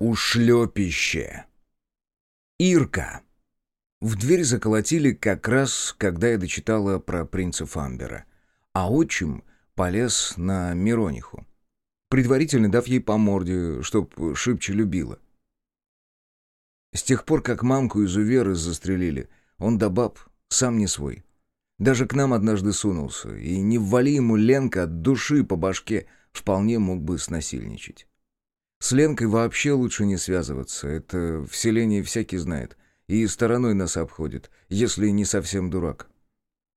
Ушлепище. Ирка. В дверь заколотили как раз, когда я дочитала про принца Фамбера. А отчим полез на Мирониху, предварительно дав ей по морде, чтоб шибче любила. С тех пор, как мамку из Уверы застрелили, он до баб сам не свой. Даже к нам однажды сунулся, и не ввали ему Ленка от души по башке, вполне мог бы снасильничать. С Ленкой вообще лучше не связываться, это в селении всякий знает, и стороной нас обходит, если не совсем дурак.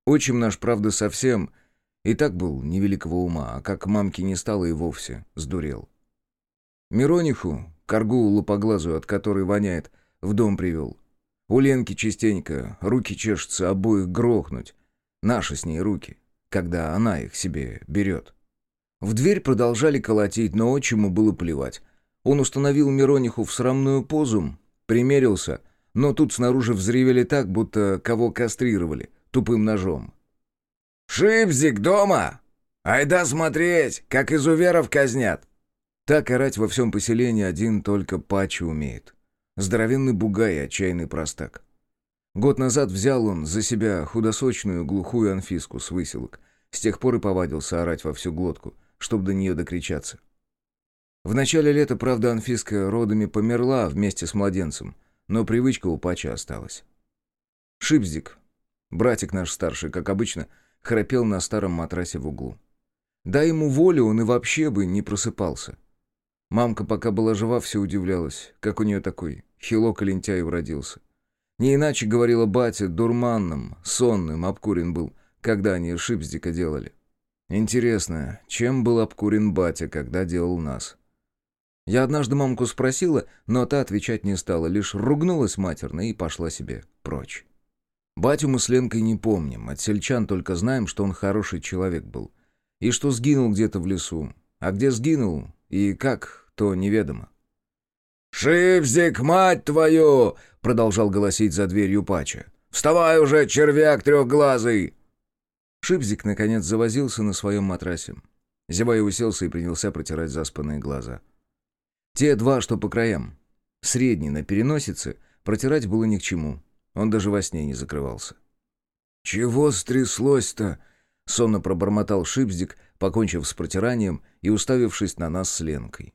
Отчим наш, правда, совсем и так был невеликого ума, а как мамки не стало и вовсе сдурел. Мирониху, коргу лупоглазую, от которой воняет, в дом привел. У Ленки частенько руки чешутся обоих грохнуть. Наши с ней руки, когда она их себе берет. В дверь продолжали колотить, но отчиму было плевать. Он установил Мирониху в срамную позу, примерился, но тут снаружи взревели так, будто кого кастрировали, тупым ножом. «Шипзик дома! Айда смотреть, как изуверов казнят!» Так орать во всем поселении один только Пачи умеет. Здоровенный бугай и отчаянный простак. Год назад взял он за себя худосочную глухую Анфиску с выселок. С тех пор и повадился орать во всю глотку, чтобы до нее докричаться. В начале лета, правда, Анфиска родами померла вместе с младенцем, но привычка у Пача осталась. Шипздик, братик наш старший, как обычно, храпел на старом матрасе в углу. Дай ему волю, он и вообще бы не просыпался. Мамка, пока была жива, все удивлялась, как у нее такой хилок и лентяй уродился. Не иначе, говорила батя, дурманным, сонным обкурен был, когда они шипздика делали. Интересно, чем был обкурен батя, когда делал нас? Я однажды мамку спросила, но та отвечать не стала, лишь ругнулась матерно и пошла себе прочь. Батю мы с Ленкой не помним, от сельчан только знаем, что он хороший человек был. И что сгинул где-то в лесу. А где сгинул и как, то неведомо. «Шивзик, мать твою!» — продолжал голосить за дверью Пача. «Вставай уже, червяк трехглазый!» Шипзик, наконец, завозился на своем матрасе. Зевая уселся и принялся протирать заспанные глаза. — те два, что по краям. Средний на переносице, протирать было ни к чему. Он даже во сне не закрывался. «Чего стряслось-то?» — сонно пробормотал Шипздик, покончив с протиранием и уставившись на нас с Ленкой.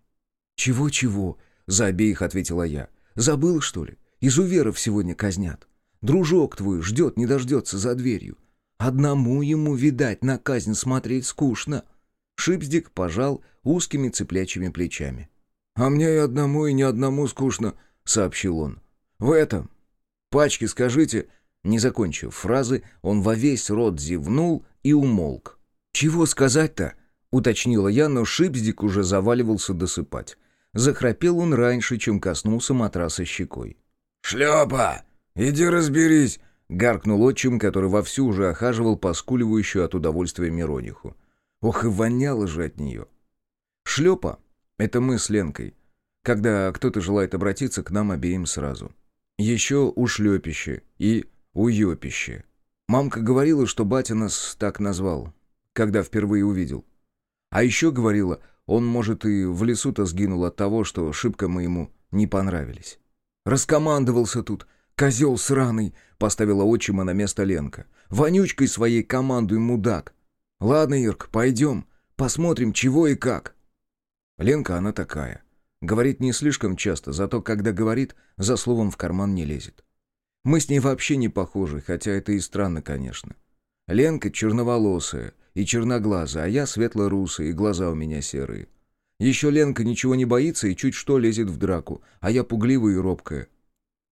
«Чего-чего?» — за обеих ответила я. «Забыл, что ли? Изуверов сегодня казнят. Дружок твой ждет, не дождется за дверью. Одному ему, видать, на казнь смотреть скучно». Шипздик пожал узкими цыплячьими плечами. «А мне и одному, и ни одному скучно», — сообщил он. «В этом. Пачке скажите...» Не закончив фразы, он во весь рот зевнул и умолк. «Чего сказать-то?» — уточнила я, но Шипздик уже заваливался досыпать. Захрапел он раньше, чем коснулся матраса щекой. «Шлепа! Иди разберись!» — гаркнул отчим, который вовсю уже охаживал поскуливающую от удовольствия Мирониху. Ох, и воняло же от нее. Шлепа это мы с Ленкой. Когда кто-то желает обратиться к нам обеим сразу. Еще ушлепище и уёпище. Мамка говорила, что батя нас так назвал, когда впервые увидел. А еще говорила, он, может, и в лесу-то сгинул от того, что шибко мы ему не понравились. Раскомандовался тут, козел сраный, поставила отчима на место Ленка. Вонючкой своей командуй, мудак. Ладно, Ирк, пойдем, посмотрим, чего и как. Ленка она такая. Говорит не слишком часто, зато когда говорит, за словом в карман не лезет. Мы с ней вообще не похожи, хотя это и странно, конечно. Ленка черноволосая и черноглазая, а я светло-русая, и глаза у меня серые. Еще Ленка ничего не боится и чуть что лезет в драку, а я пугливая и робкая.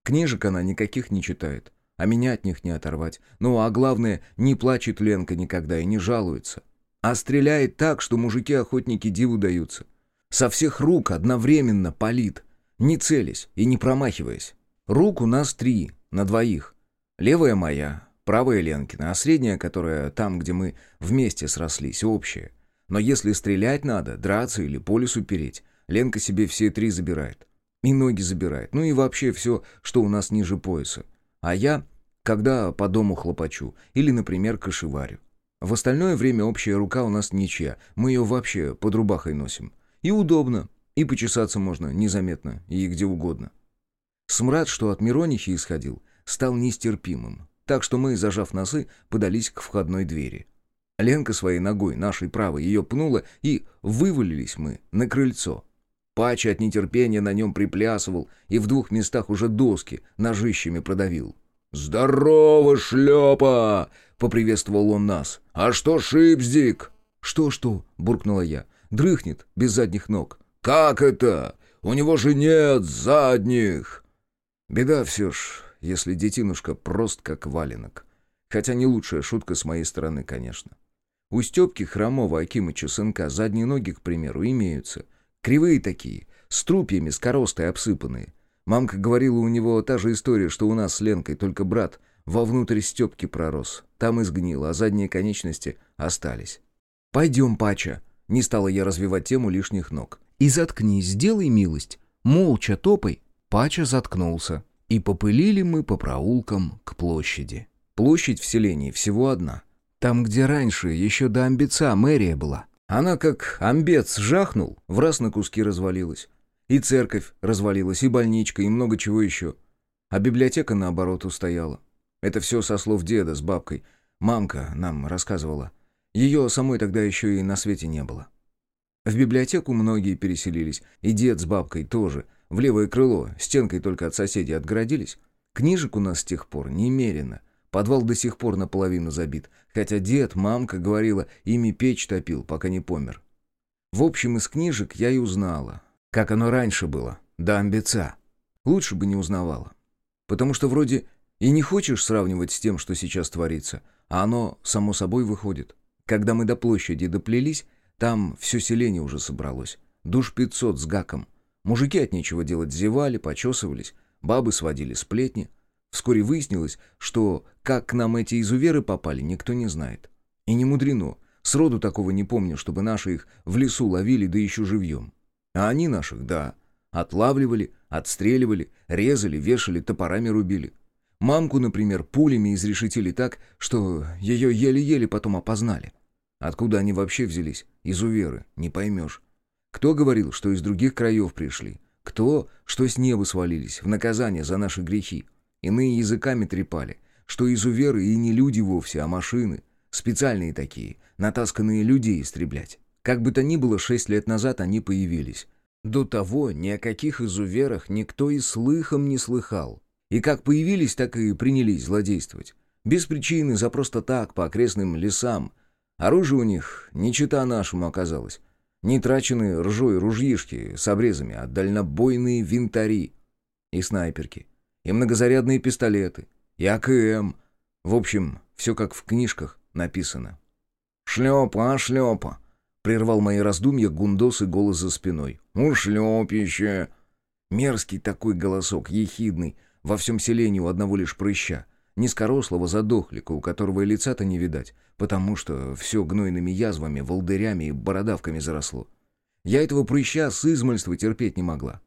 Книжек она никаких не читает, а меня от них не оторвать. Ну, а главное, не плачет Ленка никогда и не жалуется. А стреляет так, что мужики-охотники диву даются. Со всех рук одновременно палит, не целясь и не промахиваясь. Рук у нас три, на двоих. Левая моя, правая Ленкина, а средняя, которая там, где мы вместе срослись, общая. Но если стрелять надо, драться или по лесу переть, Ленка себе все три забирает. И ноги забирает. Ну и вообще все, что у нас ниже пояса. А я, когда по дому хлопочу, или, например, кошеварю. В остальное время общая рука у нас ничья, мы ее вообще под рубахой носим. И удобно. И почесаться можно незаметно и где угодно. Смрад, что от Миронихи исходил, стал нестерпимым. Так что мы, зажав носы, подались к входной двери. Ленка своей ногой, нашей правой, ее пнула, и вывалились мы на крыльцо. Пача от нетерпения на нем приплясывал и в двух местах уже доски ножищами продавил. «Здорово, шлепа!» — поприветствовал он нас. «А что Шипздик?» «Что-что?» — буркнула я. «Дрыхнет, без задних ног». «Как это? У него же нет задних!» Беда все ж, если детинушка прост как валенок. Хотя не лучшая шутка с моей стороны, конечно. У Степки Хромова Акимыча сынка задние ноги, к примеру, имеются. Кривые такие, с трупьями, с коростой обсыпанные. Мамка говорила, у него та же история, что у нас с Ленкой, только брат вовнутрь Степки пророс. Там изгнил, а задние конечности остались. «Пойдем, Пача!» Не стала я развивать тему лишних ног. «И заткнись, сделай милость. Молча топай». Пача заткнулся. И попылили мы по проулкам к площади. Площадь в селении всего одна. Там, где раньше, еще до амбеца мэрия была. Она как амбец жахнул, в раз на куски развалилась. И церковь развалилась, и больничка, и много чего еще. А библиотека, наоборот, устояла. Это все со слов деда с бабкой. Мамка нам рассказывала. Ее самой тогда еще и на свете не было. В библиотеку многие переселились, и дед с бабкой тоже. В левое крыло, стенкой только от соседей отгородились. Книжек у нас с тех пор немерено. Подвал до сих пор наполовину забит, хотя дед, мамка говорила, ими печь топил, пока не помер. В общем, из книжек я и узнала, как оно раньше было, до амбица. Лучше бы не узнавала. Потому что вроде и не хочешь сравнивать с тем, что сейчас творится, а оно само собой выходит. Когда мы до площади доплелись, там все селение уже собралось. Душ пятьсот с гаком. Мужики от нечего делать зевали, почесывались, бабы сводили сплетни. Вскоре выяснилось, что как к нам эти изуверы попали, никто не знает. И не мудрено. Сроду такого не помню, чтобы наши их в лесу ловили, да еще живьем. А они наших, да, отлавливали, отстреливали, резали, вешали, топорами рубили. Мамку, например, пулями изрешетили так, что ее еле-еле потом опознали. Откуда они вообще взялись? Изуверы, не поймешь. Кто говорил, что из других краев пришли? Кто, что с неба свалились, в наказание за наши грехи? Иные языками трепали, что изуверы и не люди вовсе, а машины. Специальные такие, натасканные людей истреблять. Как бы то ни было, шесть лет назад они появились. До того ни о каких изуверах никто и слыхом не слыхал. И как появились, так и принялись злодействовать. Без причины, за просто так, по окрестным лесам. Оружие у них не чита нашему оказалось. Не трачены ржой ружьишки с обрезами, а дальнобойные винтари и снайперки и многозарядные пистолеты, и АКМ. В общем, все как в книжках написано. «Шлепа, а шлепа!» — прервал мои раздумья гундос и голос за спиной. «У шлепище!» Мерзкий такой голосок, ехидный, во всем селении у одного лишь прыща. Низкорослого задохлика, у которого и лица-то не видать, потому что все гнойными язвами, волдырями и бородавками заросло. Я этого прыща с измольства терпеть не могла.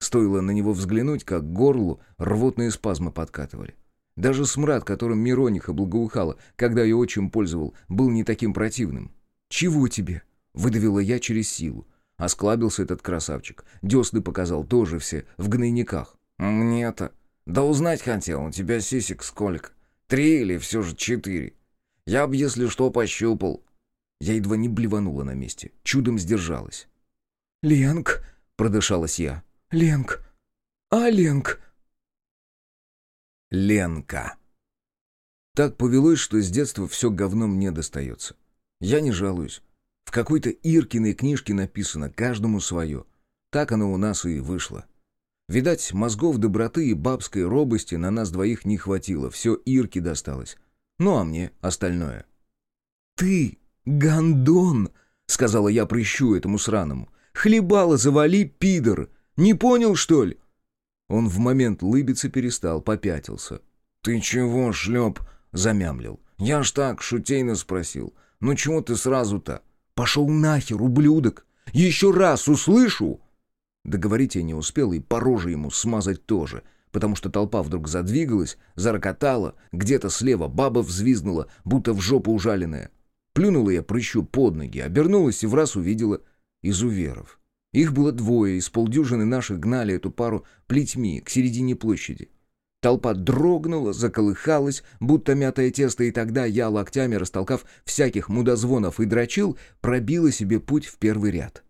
Стоило на него взглянуть, как горлу рвотные спазмы подкатывали. Даже смрад, которым Мирониха благоухала, когда ее отчим пользовал, был не таким противным. «Чего тебе?» — выдавила я через силу. Осклабился этот красавчик. Десны показал тоже все, в гнойниках. «Мне-то? Да узнать хотел, у тебя сисек сколько? Три или все же четыре? Я б, если что, пощупал». Я едва не блеванула на месте. Чудом сдержалась. «Ленк!» — продышалась я. Ленк! А, Ленк!» Ленка. Так повелось, что с детства все говном мне достается. Я не жалуюсь. В какой-то Иркиной книжке написано «каждому свое». Так оно у нас и вышло. Видать, мозгов доброты и бабской робости на нас двоих не хватило, все Ирке досталось. Ну а мне остальное. «Ты, гандон!» — сказала я прыщу этому сраному. «Хлебало завали, пидор! Не понял, что ли?» Он в момент лыбиться перестал, попятился. «Ты чего, шлеп?» — замямлил. «Я ж так, шутейно спросил. Ну чего ты сразу-то?» «Пошел нахер, ублюдок! Еще раз услышу!» Договорить я не успел, и по роже ему смазать тоже, потому что толпа вдруг задвигалась, зарокотала, где-то слева баба взвизгнула, будто в жопу ужаленная. Плюнула я прыщу под ноги, обернулась и в раз увидела изуверов. Их было двое, из полдюжины наших гнали эту пару плетьми к середине площади. Толпа дрогнула, заколыхалась, будто мятое тесто, и тогда я, локтями растолкав всяких мудозвонов и дрочил, пробила себе путь в первый ряд.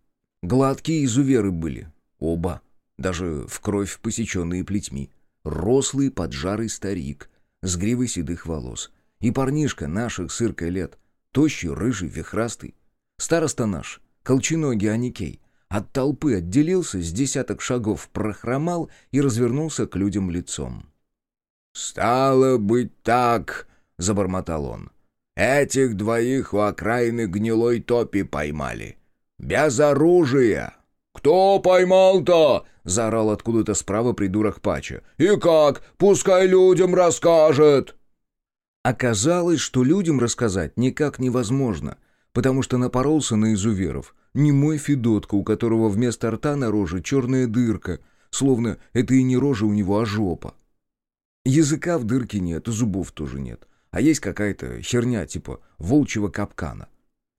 Гладкие изуверы были. Оба. Даже в кровь посеченные плетьми. Рослый поджарый старик с гривой седых волос. И парнишка наших сыркой лет. Тощий, рыжий, вихрастый. Староста наш, колченогий Аникей. От толпы отделился, с десяток шагов прохромал и развернулся к людям лицом. «Стало быть так», — забормотал он. «Этих двоих у окраины гнилой топи поймали. Без оружия». «Кто поймал-то?» — заорал откуда-то справа придурок Пача. «И как? Пускай людям расскажет!» Оказалось, что людям рассказать никак невозможно, потому что напоролся на изуверов. Не мой Федотка, у которого вместо рта на роже черная дырка, словно это и не рожа у него, а жопа. Языка в дырке нет, зубов тоже нет. А есть какая-то херня типа волчьего капкана.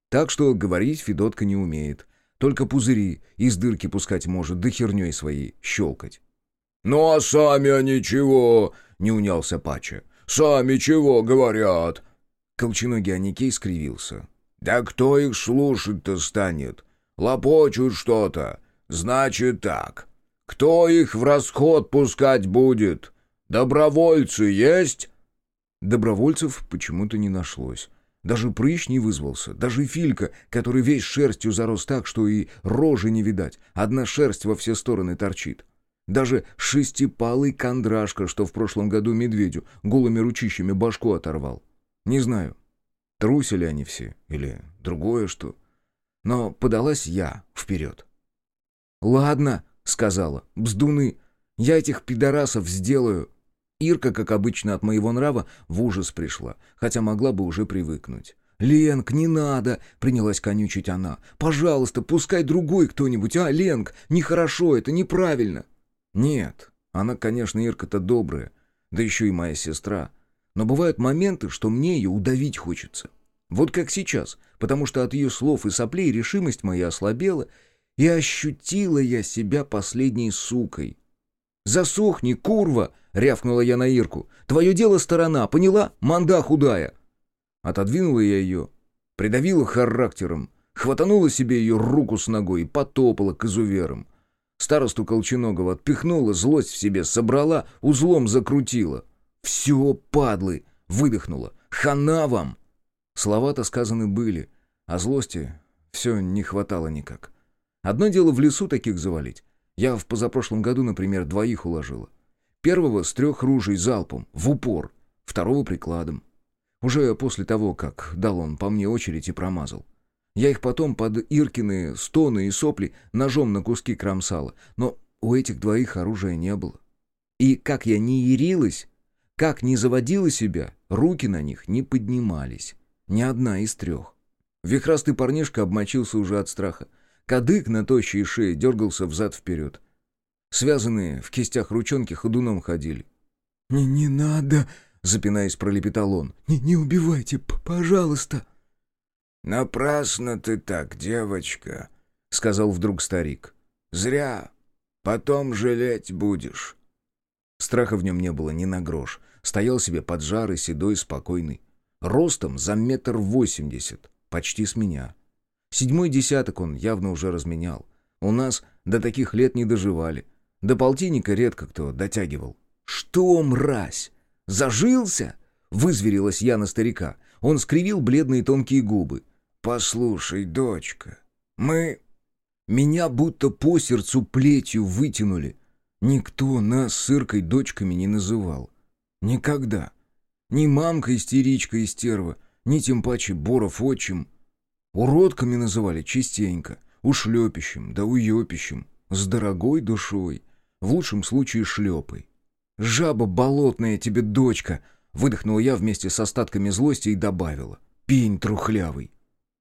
Так что говорить Федотка не умеет. Только пузыри из дырки пускать может, да херней своей щелкать. «Ну а сами они чего?» — не унялся Пача. «Сами чего говорят?» Колченогий Аникей скривился. «Да кто их слушать-то станет? Лопочут что-то. Значит так. Кто их в расход пускать будет? «Добровольцы есть?» Добровольцев почему-то не нашлось. Даже прыщ не вызвался, даже Филька, который весь шерстью зарос так, что и рожи не видать, одна шерсть во все стороны торчит. Даже шестипалый кондрашка, что в прошлом году медведю голыми ручищами башку оторвал. Не знаю, трусили они все или другое что. Но подалась я вперед. «Ладно», — сказала, — «бздуны, я этих пидорасов сделаю». Ирка, как обычно, от моего нрава в ужас пришла, хотя могла бы уже привыкнуть. «Ленк, не надо!» — принялась конючить она. «Пожалуйста, пускай другой кто-нибудь, а, Ленк, нехорошо это, неправильно!» «Нет, она, конечно, Ирка-то добрая, да еще и моя сестра. Но бывают моменты, что мне ее удавить хочется. Вот как сейчас, потому что от ее слов и соплей решимость моя ослабела, и ощутила я себя последней сукой. «Засохни, курва!» — рявкнула я на Ирку. «Твое дело сторона, поняла? Манда худая!» Отодвинула я ее, придавила характером, хватанула себе ее руку с ногой и потопала к изуверам. Старосту Колченогова отпихнула, злость в себе собрала, узлом закрутила. «Все, падлы!» — выдохнула. «Хана вам!» Слова-то сказаны были, а злости все не хватало никак. Одно дело в лесу таких завалить, я в позапрошлом году, например, двоих уложила. Первого с трех ружей залпом, в упор, второго прикладом. Уже после того, как дал он по мне очередь и промазал. Я их потом под Иркины стоны и сопли ножом на куски кромсала, но у этих двоих оружия не было. И как я не ярилась, как не заводила себя, руки на них не поднимались. Ни одна из трех. Вихрастый парнишка обмочился уже от страха. Кадык на тощей шее дергался взад-вперед. Связанные в кистях ручонки ходуном ходили. «Не, не надо!» — запинаясь, пролепетал он. «Не, не убивайте, пожалуйста!» «Напрасно ты так, девочка!» — сказал вдруг старик. «Зря. Потом жалеть будешь». Страха в нем не было ни на грош. Стоял себе поджарый, седой, спокойный. Ростом за метр восемьдесят, почти с меня. Седьмой десяток он явно уже разменял. У нас до таких лет не доживали. До полтинника редко кто дотягивал. «Что, мразь? Зажился?» — вызверилась я на старика. Он скривил бледные тонкие губы. «Послушай, дочка, мы...» Меня будто по сердцу плетью вытянули. Никто нас сыркой дочками не называл. Никогда. Ни мамка-истеричка и стерва, ни тем паче Боров отчим — Уродками называли частенько, ушлепищем, да уёпищем, с дорогой душой, в лучшем случае шлепой. «Жаба болотная тебе, дочка!» — выдохнула я вместе с остатками злости и добавила. «Пень трухлявый!»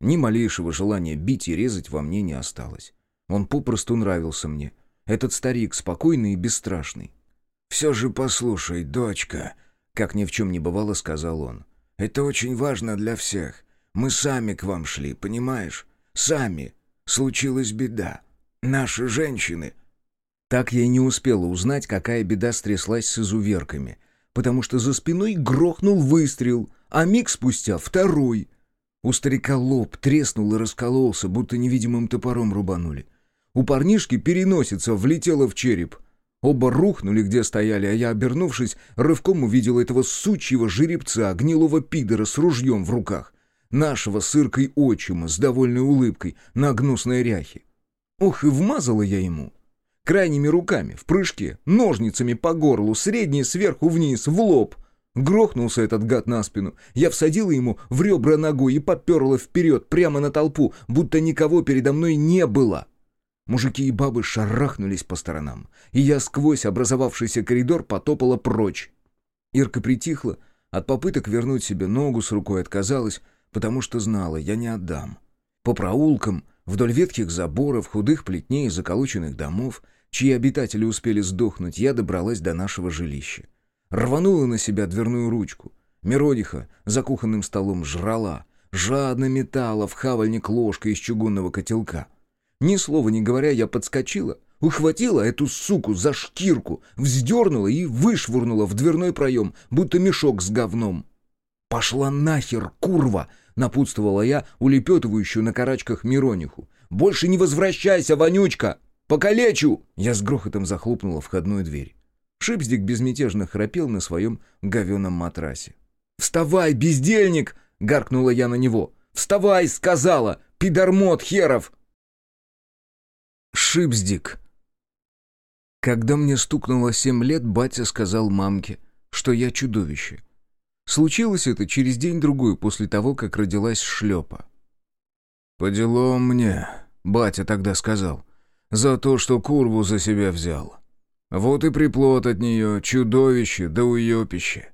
Ни малейшего желания бить и резать во мне не осталось. Он попросту нравился мне. Этот старик спокойный и бесстрашный. «Все же послушай, дочка», — как ни в чем не бывало, сказал он. «Это очень важно для всех. Мы сами к вам шли, понимаешь? Сами. Случилась беда. наши женщины». Так я и не успела узнать, какая беда стряслась с изуверками, потому что за спиной грохнул выстрел, а миг спустя второй. У старика лоб треснул и раскололся, будто невидимым топором рубанули. У парнишки переносица влетела в череп. Оба рухнули, где стояли, а я, обернувшись, рывком увидел этого сучьего жеребца, гнилого пидора с ружьем в руках. Нашего сыркой отчима с довольной улыбкой на гнусной ряхе. Ох, и вмазала я ему. Крайними руками, в прыжке, ножницами по горлу, средней сверху вниз, в лоб. Грохнулся этот гад на спину. Я всадила ему в ребра ногой и поперла вперед, прямо на толпу, будто никого передо мной не было. Мужики и бабы шарахнулись по сторонам, и я сквозь образовавшийся коридор потопала прочь. Ирка притихла, от попыток вернуть себе ногу с рукой отказалась, потому что знала, я не отдам. По проулкам, вдоль ветхих заборов, худых плетней и заколоченных домов, чьи обитатели успели сдохнуть, я добралась до нашего жилища. Рванула на себя дверную ручку. Миродиха за кухонным столом жрала, жадно метала в хавальник ложкой из чугунного котелка — ни слова не говоря, я подскочила, ухватила эту суку за шкирку, вздернула и вышвырнула в дверной проем, будто мешок с говном. «Пошла нахер, курва!» — напутствовала я улепетывающую на карачках Мирониху. «Больше не возвращайся, вонючка! Покалечу!» Я с грохотом захлопнула входную дверь. Шипздик безмятежно храпел на своем говеном матрасе. «Вставай, бездельник!» — гаркнула я на него. «Вставай!» — сказала! «Пидормот херов!» Шипздик. Когда мне стукнуло семь лет, батя сказал мамке, что я чудовище. Случилось это через день-другой после того, как родилась шлепа. «По делам мне», — батя тогда сказал, — «за то, что курву за себя взял. Вот и приплод от нее, чудовище да уёпище».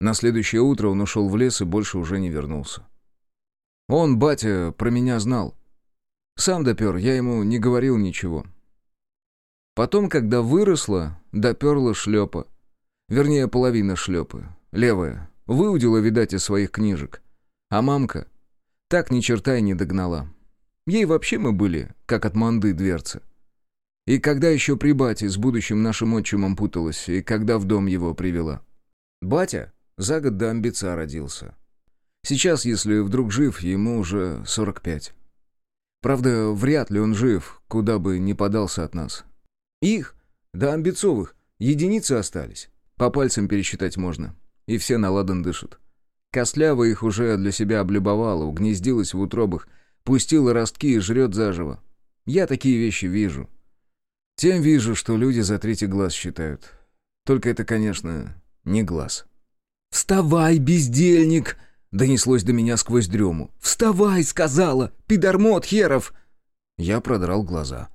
На следующее утро он ушел в лес и больше уже не вернулся. Он, батя, про меня знал — сам допер, я ему не говорил ничего. Потом, когда выросла, доперла шлепа. Вернее, половина шлепы. Левая. Выудила, видать, из своих книжек. А мамка так ни черта и не догнала. Ей вообще мы были, как от манды дверцы. И когда еще при бате с будущим нашим отчимом путалась, и когда в дом его привела. Батя за год до амбица родился. Сейчас, если вдруг жив, ему уже 45. Правда, вряд ли он жив, куда бы ни подался от нас. Их, да амбицовых, единицы остались. По пальцам пересчитать можно. И все на ладан дышат. Костлява их уже для себя облюбовала, угнездилась в утробах, пустила ростки и жрет заживо. Я такие вещи вижу. Тем вижу, что люди за третий глаз считают. Только это, конечно, не глаз. «Вставай, бездельник!» Донеслось до меня сквозь дрему. «Вставай!» — сказала! «Пидормот херов!» Я продрал глаза.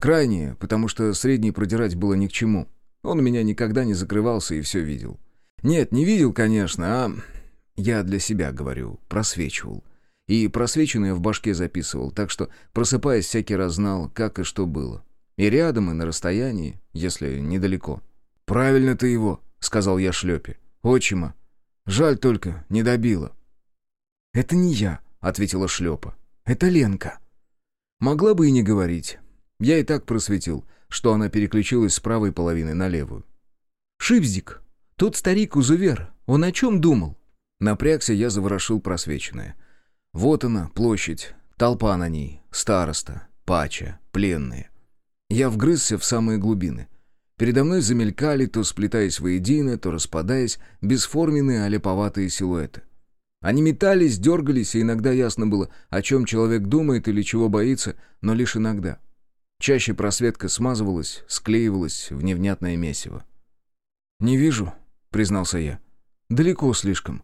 Крайние, потому что средний продирать было ни к чему. Он меня никогда не закрывался и все видел. Нет, не видел, конечно, а... Я для себя говорю, просвечивал. И просвеченное в башке записывал, так что, просыпаясь, всякий раз знал, как и что было. И рядом, и на расстоянии, если недалеко. «Правильно ты его», — сказал я шлепе. «Отчима, Жаль только, не добила». «Это не я», — ответила шлепа. «Это Ленка». Могла бы и не говорить. Я и так просветил, что она переключилась с правой половины на левую. «Шипздик, тот старик-узувер, он о чем думал?» Напрягся, я заворошил просвеченное. Вот она, площадь, толпа на ней, староста, пача, пленные. Я вгрызся в самые глубины. Передо мной замелькали, то сплетаясь воедино, то распадаясь, бесформенные, олеповатые силуэты. Они метались, дергались, и иногда ясно было, о чем человек думает или чего боится, но лишь иногда. Чаще просветка смазывалась, склеивалась в невнятное месиво. «Не вижу», — признался я. «Далеко слишком.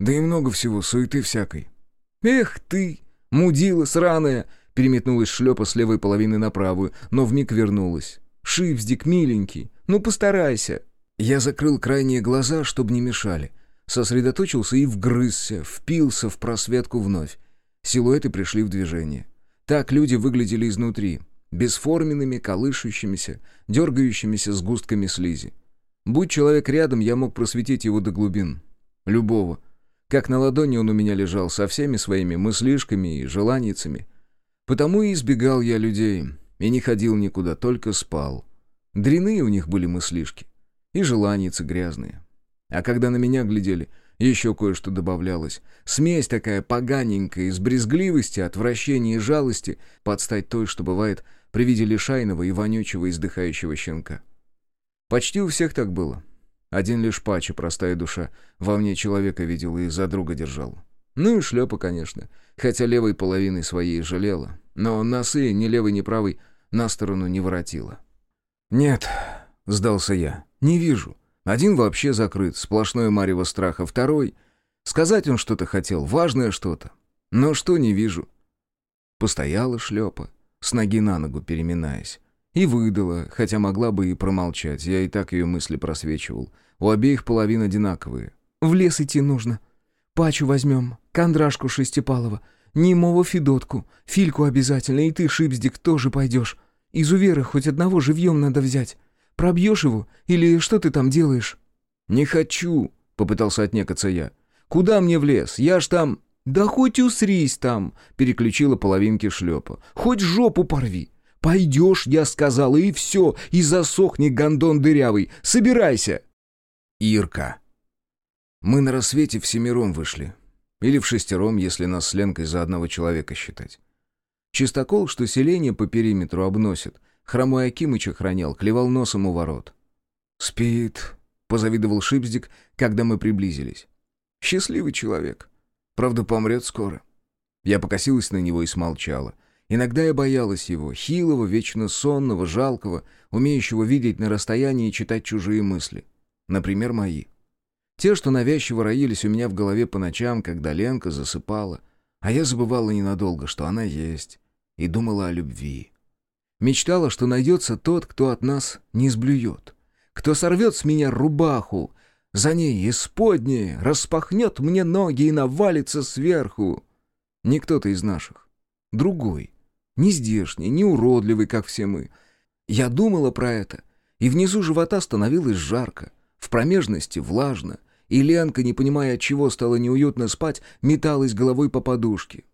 Да и много всего, суеты всякой». «Эх ты, мудила сраная!» переметнулась шлепа с левой половины на правую, но вмиг вернулась. Шипздик, миленький, ну постарайся». Я закрыл крайние глаза, чтобы не мешали. Сосредоточился и вгрызся, впился в просветку вновь. Силуэты пришли в движение. Так люди выглядели изнутри, бесформенными, колышущимися, дергающимися сгустками слизи. Будь человек рядом, я мог просветить его до глубин. Любого. Как на ладони он у меня лежал, со всеми своими мыслишками и желаницами. Потому и избегал я людей, и не ходил никуда, только спал. Дряные у них были мыслишки, и желаницы грязные. А когда на меня глядели, еще кое-что добавлялось. Смесь такая поганенькая, из брезгливости, отвращения и жалости, под стать той, что бывает при виде лишайного и вонючего издыхающего щенка. Почти у всех так было. Один лишь Пача, простая душа, во мне человека видел и за друга держал. Ну и шлепа, конечно, хотя левой половиной своей жалела, но носы, ни левый, ни правый, на сторону не воротила. «Нет», — сдался я, — «не вижу. Один вообще закрыт, сплошное марево страха, второй... Сказать он что-то хотел, важное что-то. Но что не вижу». Постояла шлепа, с ноги на ногу переминаясь. И выдала, хотя могла бы и промолчать, я и так ее мысли просвечивал. У обеих половин одинаковые. «В лес идти нужно. Пачу возьмем, Кондрашку Шестипалова, Немого Федотку, Фильку обязательно, и ты, Шипздик, тоже пойдешь. Изувера хоть одного живьем надо взять. Пробьешь его? Или что ты там делаешь?» «Не хочу», — попытался отнекаться я. «Куда мне в лес? Я ж там...» «Да хоть усрись там», — переключила половинки шлепа. «Хоть жопу порви. Пойдешь, я сказала, и все, и засохни, гондон дырявый. Собирайся!» Ирка. Мы на рассвете всемиром вышли. Или в шестером, если нас с Ленкой за одного человека считать. Чистокол, что селение по периметру обносит. Хромой Акимыч охранял, клевал носом у ворот. «Спит», — позавидовал Шипздик, когда мы приблизились. «Счастливый человек. Правда, помрет скоро». Я покосилась на него и смолчала. Иногда я боялась его, хилого, вечно сонного, жалкого, умеющего видеть на расстоянии и читать чужие мысли. Например, мои. Те, что навязчиво роились у меня в голове по ночам, когда Ленка засыпала, а я забывала ненадолго, что она есть, и думала о любви. Мечтала, что найдется тот, кто от нас не сблюет, кто сорвет с меня рубаху, за ней исподнее, распахнет мне ноги и навалится сверху. Не кто-то из наших, другой, не здешний, не уродливый, как все мы. Я думала про это, и внизу живота становилось жарко, в промежности влажно, и Ленка, не понимая, от чего стало неуютно спать, металась головой по подушке.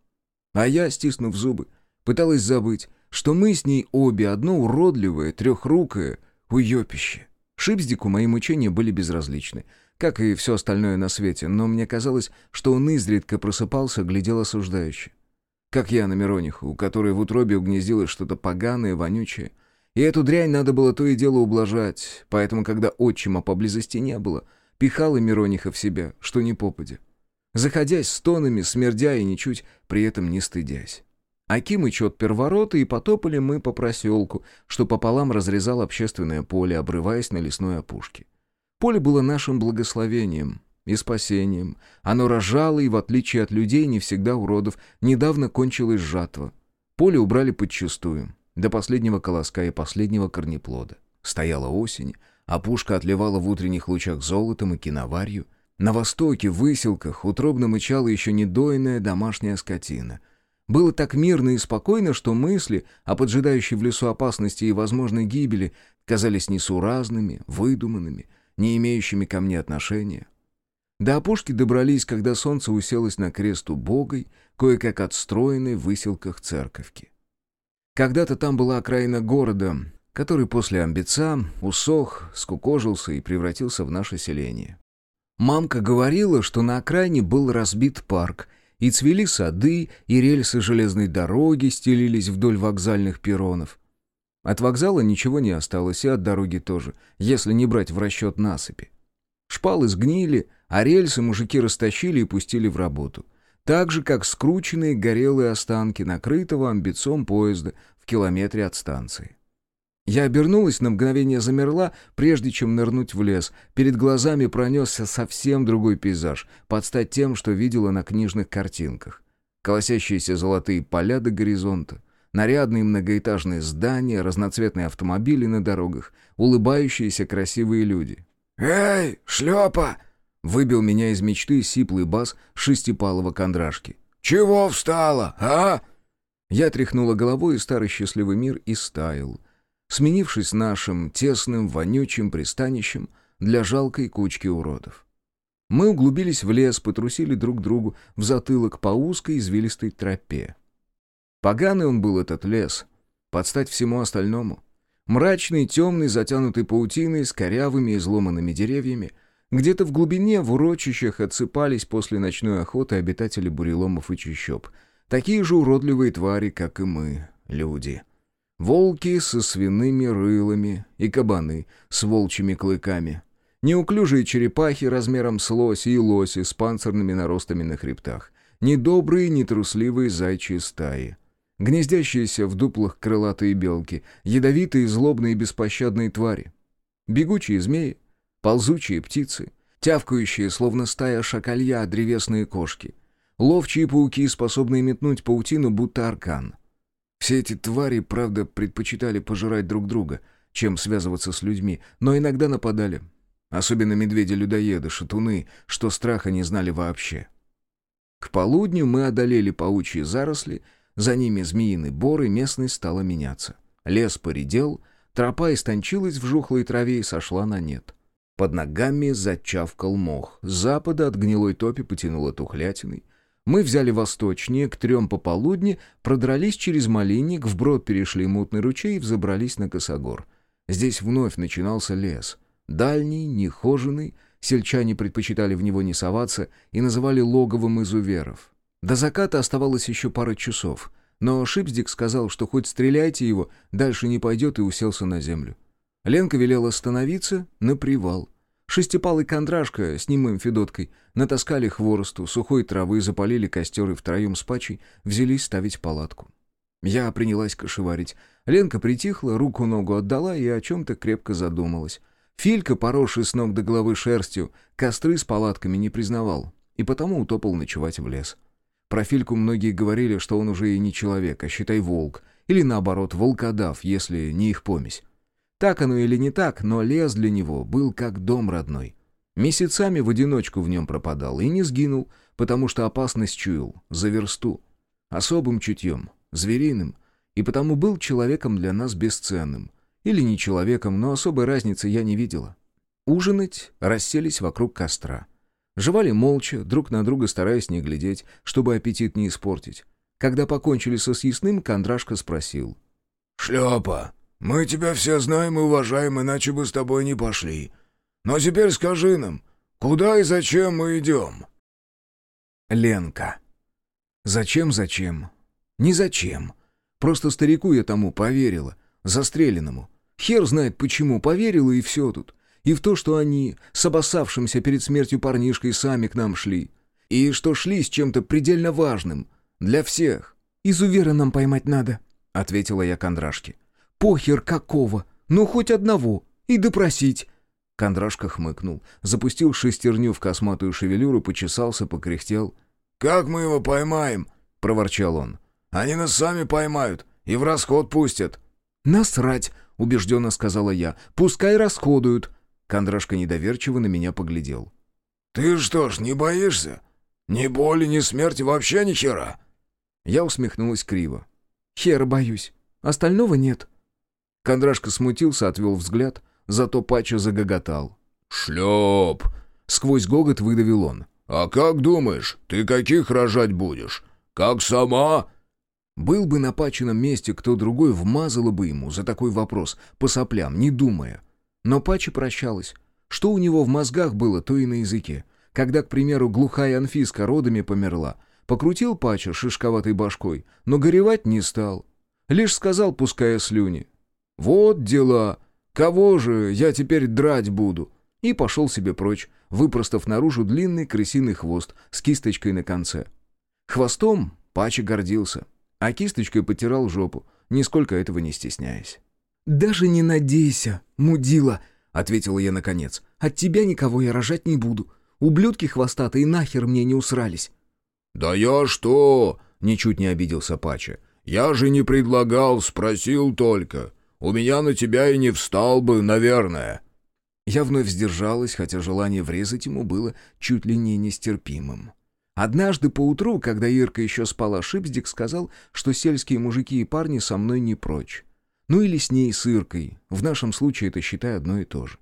А я, стиснув зубы, пыталась забыть, что мы с ней обе одно уродливое, трехрукое уёпище. Шипздику мои мучения были безразличны, как и все остальное на свете, но мне казалось, что он изредка просыпался, глядел осуждающе. Как я на Мирониху, у которой в утробе угнездилось что-то поганое, вонючее. И эту дрянь надо было то и дело ублажать, поэтому, когда отчима поблизости не было — Пихала Мирониха в себя, что не попадя. Заходясь стонами, смердя и ничуть при этом не стыдясь. Акимыч отпер ворота, и потопали мы по проселку, что пополам разрезал общественное поле, обрываясь на лесной опушке. Поле было нашим благословением и спасением. Оно рожало, и, в отличие от людей, не всегда уродов, недавно кончилась жатва. Поле убрали подчистую, до последнего колоска и последнего корнеплода. Стояла осень, Опушка отливала в утренних лучах золотом и киноварью. На востоке, в выселках, утробно мычала еще недоенная домашняя скотина. Было так мирно и спокойно, что мысли о поджидающей в лесу опасности и возможной гибели казались несуразными, выдуманными, не имеющими ко мне отношения. До опушки добрались, когда солнце уселось на крест убогой, кое-как отстроенной в выселках церковки. Когда-то там была окраина города, который после амбица усох, скукожился и превратился в наше селение. Мамка говорила, что на окраине был разбит парк, и цвели сады, и рельсы железной дороги стелились вдоль вокзальных перронов. От вокзала ничего не осталось, и от дороги тоже, если не брать в расчет насыпи. Шпалы сгнили, а рельсы мужики растащили и пустили в работу. Так же, как скрученные горелые останки накрытого амбицом поезда в километре от станции. Я обернулась, на мгновение замерла, прежде чем нырнуть в лес. Перед глазами пронесся совсем другой пейзаж, под стать тем, что видела на книжных картинках. Колосящиеся золотые поля до горизонта, нарядные многоэтажные здания, разноцветные автомобили на дорогах, улыбающиеся красивые люди. «Эй, шлепа!» — выбил меня из мечты сиплый бас шестипалого кондрашки. «Чего встала, а?» Я тряхнула головой, и старый счастливый мир истаял — сменившись нашим тесным, вонючим пристанищем для жалкой кучки уродов. Мы углубились в лес, потрусили друг другу в затылок по узкой извилистой тропе. Поганый он был, этот лес. Подстать всему остальному. Мрачный, темный, затянутый паутиной, с корявыми и изломанными деревьями. Где-то в глубине, в урочищах, отсыпались после ночной охоты обитатели буреломов и чащоб. Такие же уродливые твари, как и мы, люди. Волки со свиными рылами и кабаны с волчьими клыками. Неуклюжие черепахи размером с лоси и лоси с панцирными наростами на хребтах. Недобрые, нетрусливые зайчьи стаи. Гнездящиеся в дуплах крылатые белки, ядовитые, злобные и беспощадные твари. Бегучие змеи, ползучие птицы, тявкающие, словно стая шакалья, древесные кошки. Ловчие пауки, способные метнуть паутину, будто аркан. Все эти твари, правда, предпочитали пожирать друг друга, чем связываться с людьми, но иногда нападали. Особенно медведи-людоеды, шатуны, что страха не знали вообще. К полудню мы одолели паучьи заросли, за ними змеиный бор, и местность стала меняться. Лес поредел, тропа истончилась в жухлой траве и сошла на нет. Под ногами зачавкал мох, с запада от гнилой топи потянуло тухлятиной. Мы взяли восточнее, к трем пополудни, продрались через малинник, вброд перешли мутный ручей и взобрались на косогор. Здесь вновь начинался лес. Дальний, нехоженный, сельчане предпочитали в него не соваться и называли логовым изуверов. До заката оставалось еще пара часов, но Шипздик сказал, что хоть стреляйте его, дальше не пойдет и уселся на землю. Ленка велела остановиться на привал — Шестипалый кондрашка с немым Федоткой натаскали хворосту, сухой травы, запалили костер и втроем с пачей взялись ставить палатку. Я принялась кошеварить. Ленка притихла, руку-ногу отдала и о чем-то крепко задумалась. Филька, поросший с ног до головы шерстью, костры с палатками не признавал, и потому утопал ночевать в лес. Про Фильку многие говорили, что он уже и не человек, а считай волк, или наоборот, волкодав, если не их помесь. Так оно или не так, но лес для него был как дом родной. Месяцами в одиночку в нем пропадал и не сгинул, потому что опасность чуял, за версту. Особым чутьем, звериным, и потому был человеком для нас бесценным. Или не человеком, но особой разницы я не видела. Ужинать расселись вокруг костра. Жевали молча, друг на друга стараясь не глядеть, чтобы аппетит не испортить. Когда покончили со съестным, Кондрашка спросил. «Шлепа, мы тебя все знаем и уважаем, иначе бы с тобой не пошли. Но теперь скажи нам, куда и зачем мы идем?» Ленка. Зачем-зачем? Не зачем. Просто старику я тому поверила, застреленному. Хер знает почему, поверила и все тут. И в то, что они с обоссавшимся перед смертью парнишкой сами к нам шли. И что шли с чем-то предельно важным. Для всех. «Изувера нам поймать надо», — ответила я Кондрашке. Похер какого, ну хоть одного, и допросить». Кондрашка хмыкнул, запустил шестерню в косматую шевелюру, почесался, покряхтел. «Как мы его поймаем?» — проворчал он. «Они нас сами поймают и в расход пустят». «Насрать!» — убежденно сказала я. «Пускай расходуют». Кондрашка недоверчиво на меня поглядел. «Ты что ж, не боишься? Ни боли, ни смерти, вообще ни хера?» Я усмехнулась криво. «Хера боюсь. Остального нет». Кондрашка смутился, отвел взгляд, зато Пача загоготал. «Шлеп!» — сквозь гогот выдавил он. «А как думаешь, ты каких рожать будешь? Как сама?» Был бы на Пачином месте кто другой, вмазало бы ему за такой вопрос, по соплям, не думая. Но Пача прощалась. Что у него в мозгах было, то и на языке. Когда, к примеру, глухая Анфиска родами померла, покрутил Пача шишковатой башкой, но горевать не стал. Лишь сказал, пуская слюни. «Вот дела! Кого же я теперь драть буду?» И пошел себе прочь, выпростав наружу длинный крысиный хвост с кисточкой на конце. Хвостом Пача гордился, а кисточкой потирал жопу, нисколько этого не стесняясь. «Даже не надейся, мудила!» — ответила я наконец. «От тебя никого я рожать не буду. Ублюдки хвостатые нахер мне не усрались». «Да я что?» — ничуть не обиделся Пача. «Я же не предлагал, спросил только. У меня на тебя и не встал бы, наверное». Я вновь сдержалась, хотя желание врезать ему было чуть ли не нестерпимым. Однажды поутру, когда Ирка еще спала, Шипздик сказал, что сельские мужики и парни со мной не прочь. Ну или с ней, с Иркой. В нашем случае это, считай, одно и то же.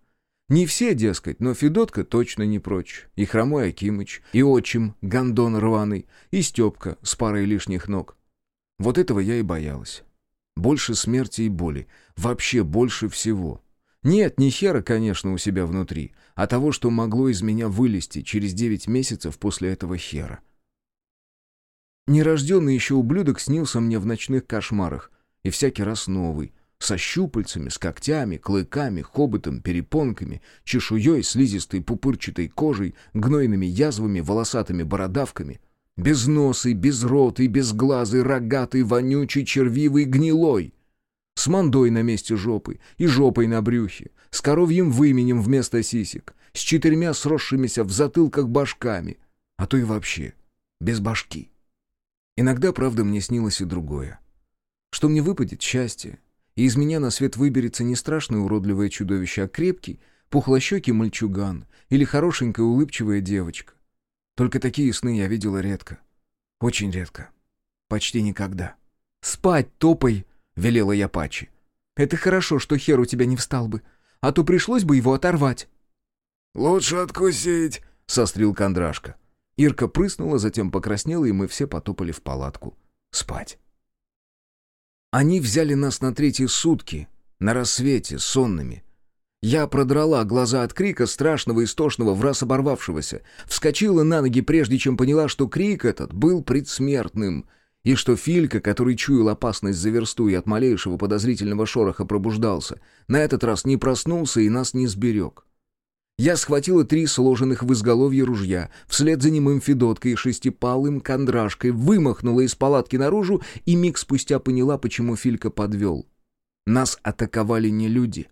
Не все, дескать, но Федотка точно не прочь. И Хромой Акимыч, и отчим, гондон рваный, и Степка с парой лишних ног. Вот этого я и боялась. Больше смерти и боли. Вообще больше всего. Нет, не хера, конечно, у себя внутри, а того, что могло из меня вылезти через девять месяцев после этого хера. Нерожденный еще ублюдок снился мне в ночных кошмарах, и всякий раз новый, со щупальцами, с когтями, клыками, хоботом, перепонками, чешуей, слизистой пупырчатой кожей, гнойными язвами, волосатыми бородавками. Безносый, безротый, безглазый, рогатый, вонючий, червивый, гнилой. С мандой на месте жопы и жопой на брюхе, с коровьим выменем вместо сисек, с четырьмя сросшимися в затылках башками, а то и вообще без башки. Иногда, правда, мне снилось и другое. Что мне выпадет счастье, и из меня на свет выберется не страшное уродливое чудовище, а крепкий, пухлощекий мальчуган или хорошенькая улыбчивая девочка. Только такие сны я видела редко. Очень редко. Почти никогда. «Спать топай!» — велела я Пачи. «Это хорошо, что хер у тебя не встал бы, а то пришлось бы его оторвать». «Лучше откусить!» — сострил Кондрашка. Ирка прыснула, затем покраснела, и мы все потопали в палатку. Спать. Они взяли нас на третьи сутки, на рассвете, сонными. Я продрала глаза от крика, страшного, истошного, враз оборвавшегося. Вскочила на ноги, прежде чем поняла, что крик этот был предсмертным, и что Филька, который чуял опасность за версту и от малейшего подозрительного шороха пробуждался, на этот раз не проснулся и нас не сберег. Я схватила три сложенных в изголовье ружья, вслед за немым Федоткой и шестипалым кондрашкой, вымахнула из палатки наружу и миг спустя поняла, почему Филька подвел. Нас атаковали не люди.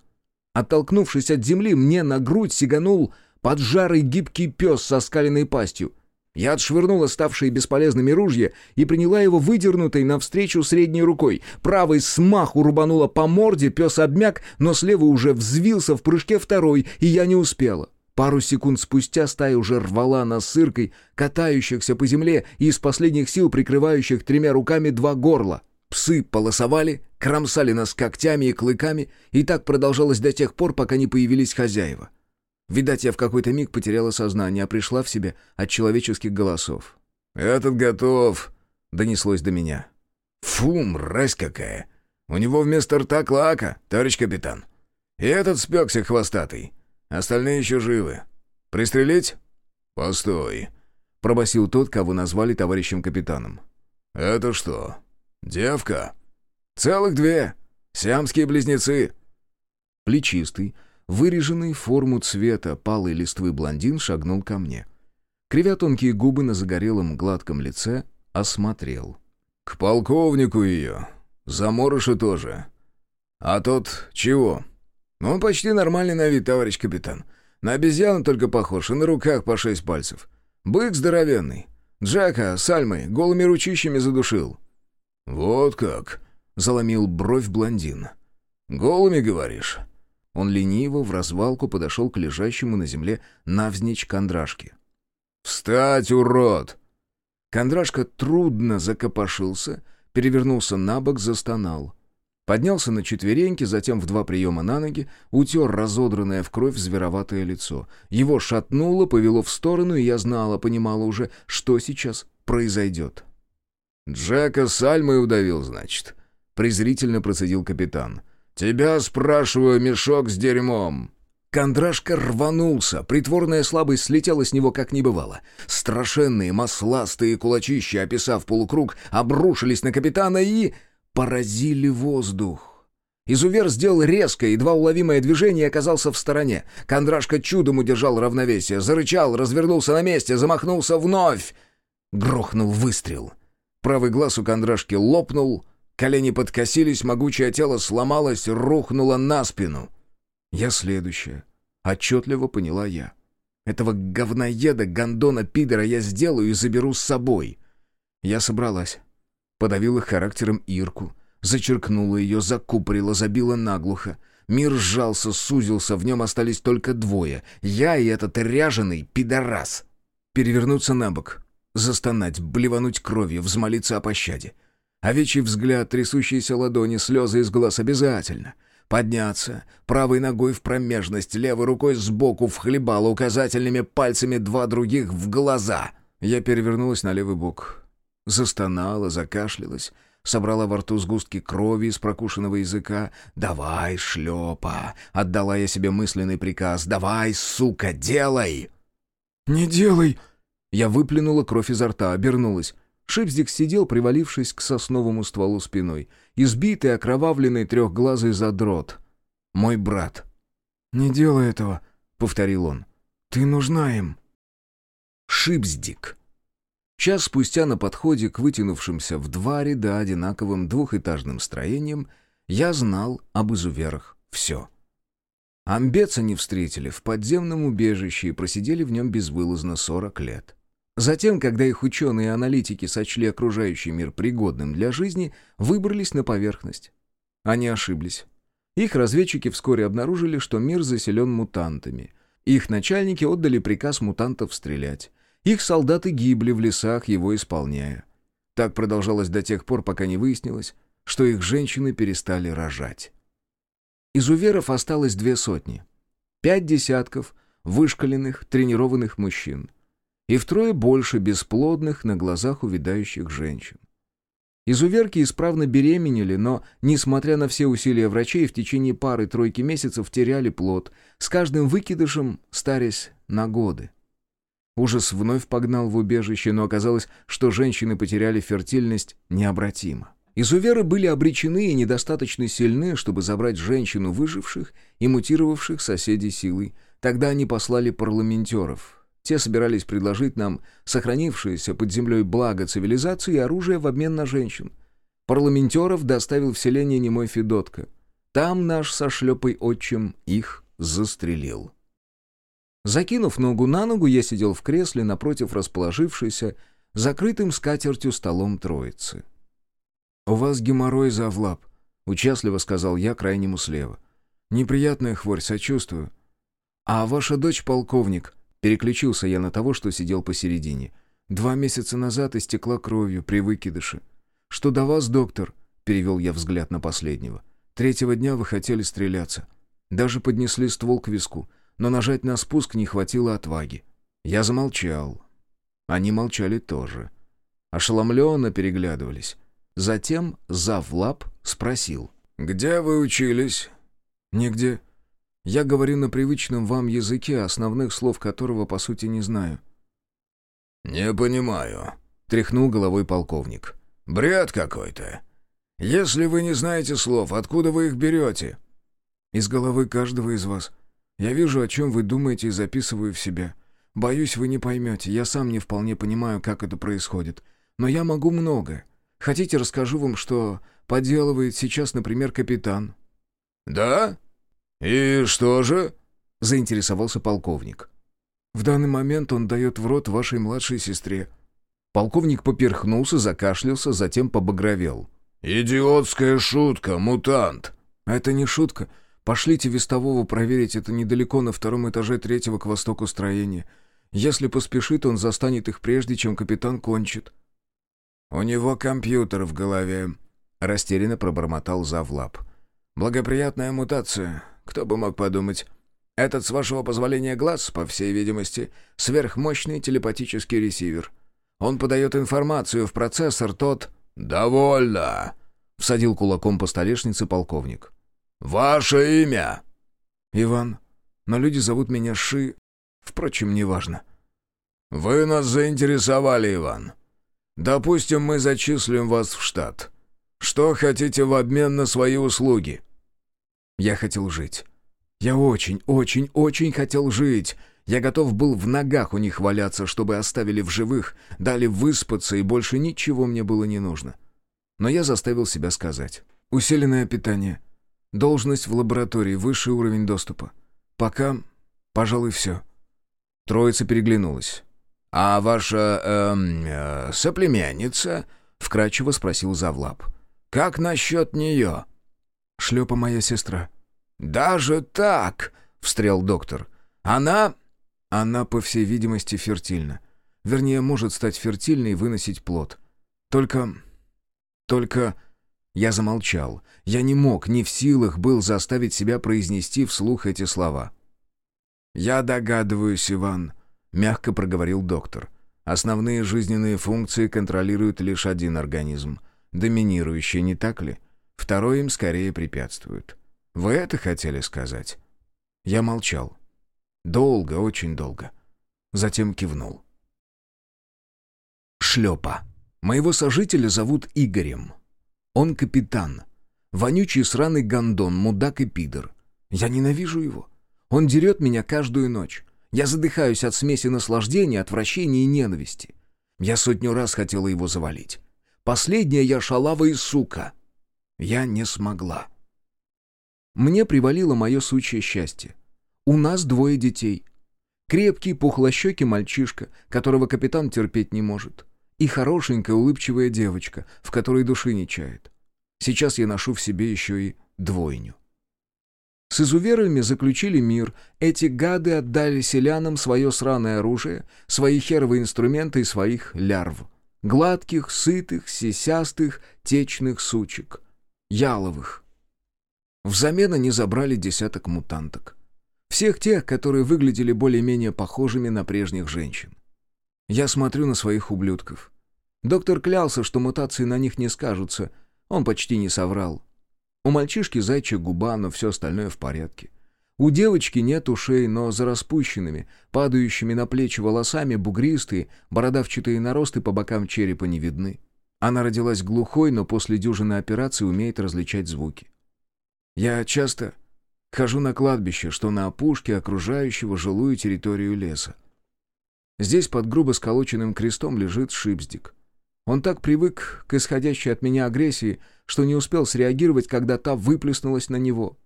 Оттолкнувшись от земли, мне на грудь сиганул поджарый гибкий пес со скаленной пастью — я отшвырнула ставшие бесполезными ружья и приняла его выдернутой навстречу средней рукой. Правой смаху рубанула по морде, пес обмяк, но слева уже взвился в прыжке второй, и я не успела. Пару секунд спустя стая уже рвала нас сыркой, катающихся по земле и из последних сил прикрывающих тремя руками два горла. Псы полосовали, кромсали нас когтями и клыками, и так продолжалось до тех пор, пока не появились хозяева. Видать, я в какой-то миг потеряла сознание, а пришла в себя от человеческих голосов. «Этот готов», — донеслось до меня. «Фу, мразь какая! У него вместо рта клака, товарищ капитан. И этот спекся хвостатый. Остальные еще живы. Пристрелить?» «Постой», — пробасил тот, кого назвали товарищем капитаном. «Это что, девка?» «Целых две. Сиамские близнецы». Плечистый, Выреженный в форму цвета палой листвы блондин шагнул ко мне. Кривя тонкие губы на загорелом гладком лице, осмотрел. «К полковнику ее. Заморыша тоже. А тот чего?» «Он почти нормальный на вид, товарищ капитан. На обезьяну только похож, и на руках по шесть пальцев. Бык здоровенный. Джека с Альмой голыми ручищами задушил». «Вот как?» — заломил бровь блондин. «Голыми, говоришь?» Он лениво в развалку подошел к лежащему на земле навзничь кондрашке. «Встать, урод!» Кондрашка трудно закопошился, перевернулся на бок, застонал. Поднялся на четвереньки, затем в два приема на ноги, утер разодранное в кровь звероватое лицо. Его шатнуло, повело в сторону, и я знала, понимала уже, что сейчас произойдет. «Джека с Альмой удавил, значит?» — презрительно процедил капитан. «Тебя, спрашиваю, мешок с дерьмом!» Кондрашка рванулся, притворная слабость слетела с него как не бывало. Страшенные масластые кулачища, описав полукруг, обрушились на капитана и... поразили воздух. Изувер сделал резкое, едва уловимое движение и оказался в стороне. Кондрашка чудом удержал равновесие, зарычал, развернулся на месте, замахнулся вновь. Грохнул выстрел. Правый глаз у Кондрашки лопнул, Колени подкосились, могучее тело сломалось, рухнуло на спину. Я следующая. Отчетливо поняла я. Этого говноеда, гондона, пидора я сделаю и заберу с собой. Я собралась. Подавила характером Ирку. Зачеркнула ее, закупорила, забила наглухо. Мир сжался, сузился, в нем остались только двое. Я и этот ряженый пидорас. Перевернуться на бок, застонать, блевануть кровью, взмолиться о пощаде. Овечий взгляд, трясущиеся ладони, слезы из глаз обязательно. Подняться, правой ногой в промежность, левой рукой сбоку вхлебала указательными пальцами два других в глаза. Я перевернулась на левый бок. Застонала, закашлялась. собрала во рту сгустки крови из прокушенного языка. «Давай, шлепа!» — отдала я себе мысленный приказ. «Давай, сука, делай!» «Не делай!» Я выплюнула кровь изо рта, обернулась. Шипздик сидел, привалившись к сосновому стволу спиной. Избитый, окровавленный, трехглазый задрот. Мой брат. «Не делай этого», — повторил он. «Ты нужна им». Шипздик. Час спустя на подходе к вытянувшимся в два ряда одинаковым двухэтажным строениям я знал об изуверах все. Амбеца не встретили в подземном убежище и просидели в нем безвылазно 40 лет. Затем, когда их ученые и аналитики сочли окружающий мир пригодным для жизни, выбрались на поверхность. Они ошиблись. Их разведчики вскоре обнаружили, что мир заселен мутантами. Их начальники отдали приказ мутантов стрелять. Их солдаты гибли в лесах, его исполняя. Так продолжалось до тех пор, пока не выяснилось, что их женщины перестали рожать. Из уверов осталось две сотни. Пять десятков вышкаленных, тренированных мужчин. И втрое больше бесплодных на глазах увядающих женщин. Изуверки исправно беременели, но, несмотря на все усилия врачей, в течение пары-тройки месяцев теряли плод, с каждым выкидышем старясь на годы. Ужас вновь погнал в убежище, но оказалось, что женщины потеряли фертильность необратимо. Изуверы были обречены и недостаточно сильны, чтобы забрать женщину выживших и мутировавших соседей силой. Тогда они послали парламентеров. Те собирались предложить нам сохранившееся под землей благо цивилизации и оружие в обмен на женщин. Парламентеров доставил в селение немой Федотка. Там наш со шлепой отчим их застрелил. Закинув ногу на ногу, я сидел в кресле напротив расположившейся, закрытым скатертью столом троицы. «У вас геморрой, Завлап», — участливо сказал я крайнему слева. «Неприятная хворь, сочувствую». «А ваша дочь полковник?» — переключился я на того, что сидел посередине. «Два месяца назад истекла кровью при выкидыше». «Что до вас, доктор?» — перевел я взгляд на последнего. «Третьего дня вы хотели стреляться. Даже поднесли ствол к виску но нажать на спуск не хватило отваги. Я замолчал. Они молчали тоже. Ошеломленно переглядывались. Затем завлап спросил. «Где вы учились?» «Нигде. Я говорю на привычном вам языке, основных слов которого, по сути, не знаю». «Не понимаю», — тряхнул головой полковник. «Бред какой-то. Если вы не знаете слов, откуда вы их берете?» «Из головы каждого из вас. Я вижу, о чем вы думаете и записываю в себя. Боюсь, вы не поймете. Я сам не вполне понимаю, как это происходит. Но я могу многое. Хотите, расскажу вам, что поделывает сейчас, например, капитан?» «Да? И что же?» — заинтересовался полковник. «В данный момент он дает в рот вашей младшей сестре». Полковник поперхнулся, закашлялся, затем побагровел. «Идиотская шутка, мутант!» «Это не шутка. Пошлите вестового проверить это недалеко на втором этаже третьего к востоку строения. Если поспешит, он застанет их прежде, чем капитан кончит». «У него компьютер в голове», — растерянно пробормотал Завлап. «Благоприятная мутация. Кто бы мог подумать. Этот, с вашего позволения, глаз, по всей видимости, сверхмощный телепатический ресивер. Он подает информацию в процессор, тот...» «Довольно!» — всадил кулаком по столешнице полковник. «Ваше имя?» «Иван. Но люди зовут меня Ши. Впрочем, неважно». «Вы нас заинтересовали, Иван. Допустим, мы зачислим вас в штат. Что хотите в обмен на свои услуги?» «Я хотел жить. Я очень, очень, очень хотел жить. Я готов был в ногах у них валяться, чтобы оставили в живых, дали выспаться, и больше ничего мне было не нужно. Но я заставил себя сказать. Усиленное питание, Должность в лаборатории, высший уровень доступа. Пока, пожалуй, все». Троица переглянулась. «А ваша эм, э, соплемянница?» — вкратчиво спросил Завлап. «Как насчет нее?» «Шлепа моя сестра». «Даже так?» — встрял доктор. «Она...» «Она, по всей видимости, фертильна. Вернее, может стать фертильной и выносить плод. Только... Только...» Я замолчал. Я не мог, не в силах был заставить себя произнести вслух эти слова. «Я догадываюсь, Иван», — мягко проговорил доктор. «Основные жизненные функции контролирует лишь один организм. доминирующее, не так ли? Второе им скорее препятствует. Вы это хотели сказать? Я молчал. Долго, очень долго. Затем кивнул. Шлепа. Моего сожителя зовут Игорем. Он капитан. Вонючий сраный гондон, мудак и пидор. Я ненавижу его. Он дерет меня каждую ночь. Я задыхаюсь от смеси наслаждения, отвращения и ненависти. Я сотню раз хотела его завалить. Последняя я шалава и сука. Я не смогла. Мне привалило мое сучье счастье. У нас двое детей. Крепкий, пухлощекий мальчишка, которого капитан терпеть не может. И хорошенькая, улыбчивая девочка, в которой души не чает. Сейчас я ношу в себе еще и двойню. С изуверами заключили мир. Эти гады отдали селянам свое сраное оружие, свои херовые инструменты и своих лярв. Гладких, сытых, сисястых, течных сучек. Яловых. Взамен они забрали десяток мутанток. Всех тех, которые выглядели более-менее похожими на прежних женщин. Я смотрю на своих ублюдков. Доктор клялся, что мутации на них не скажутся. Он почти не соврал. У мальчишки зайчья губа, но все остальное в порядке. У девочки нет ушей, но за распущенными, падающими на плечи волосами, бугристые, бородавчатые наросты по бокам черепа не видны. Она родилась глухой, но после дюжины операций умеет различать звуки. Я часто хожу на кладбище, что на опушке окружающего жилую территорию леса. Здесь под грубо сколоченным крестом лежит шипздик. Он так привык к исходящей от меня агрессии, что не успел среагировать, когда та выплеснулась на него.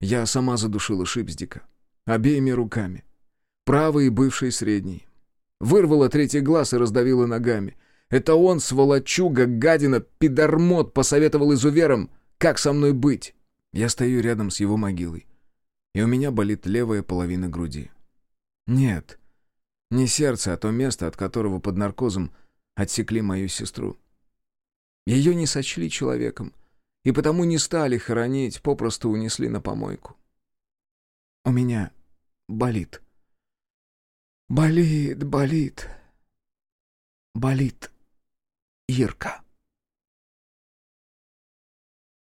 Я сама задушила Шипздика. Обеими руками. Правый и бывший средний. Вырвала третий глаз и раздавила ногами. Это он, сволочуга, гадина, пидормот, посоветовал изуверам, как со мной быть. Я стою рядом с его могилой. И у меня болит левая половина груди. Нет, не сердце, а то место, от которого под наркозом отсекли мою сестру. Ее не сочли человеком, и потому не стали хоронить, попросту унесли на помойку. У меня болит. Болит, болит. Болит. Ирка.